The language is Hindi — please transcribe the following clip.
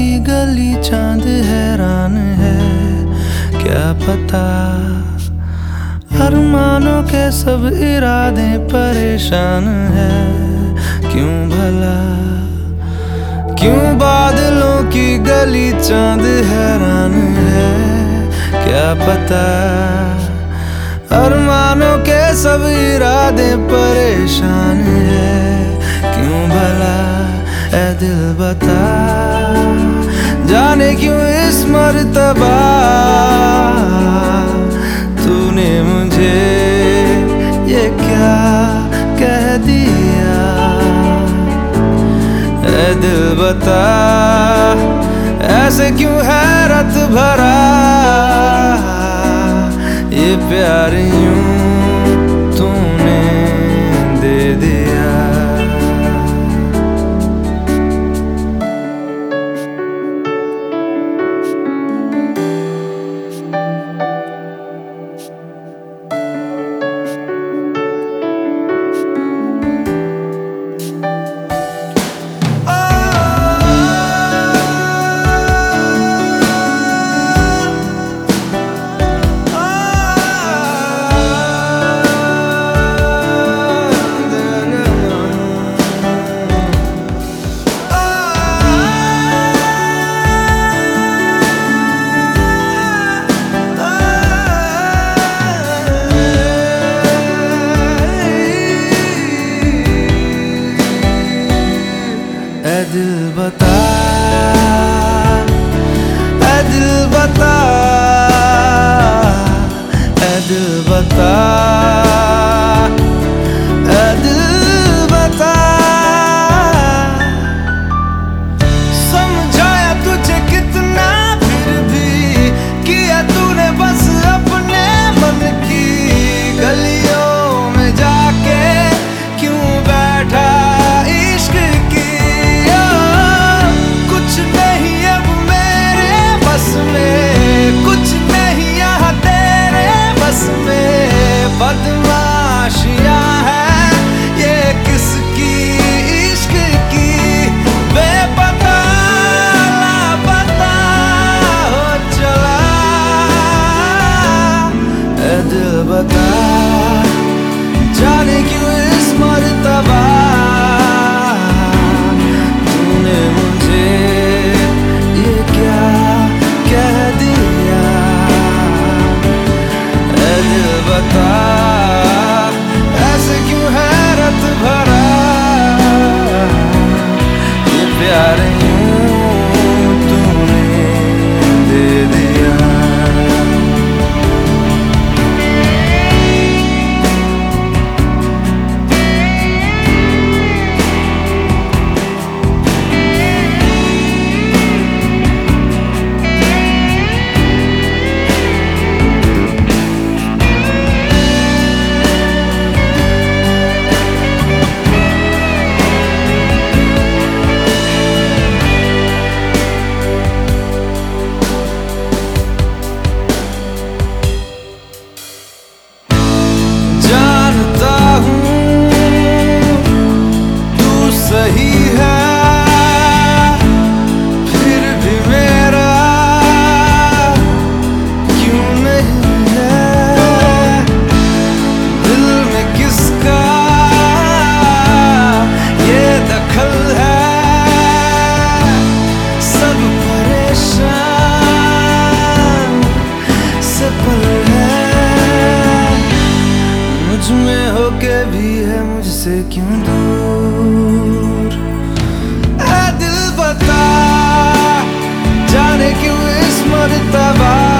की गली चाँद हैरान है। क्या पता अरमानों के सब इरादे परेशान है। क्यों भला? क्यों बादलों की गली चाँद हैरान है? क्या पता अरमानों के सब इरादे परेशान है। क्यों भला? ए दिल बता। जाने क्यों इस मरतबा? तूने मुझे ये क्या कह दिया? दिल बता, ऐसे क्यों हैरत भरा? ये प्यार दिल बता ऐ दिल बता ऐ दिल बता। मुझसे क्यों दूर? दिल बता जाने क्यों इस मरतबा?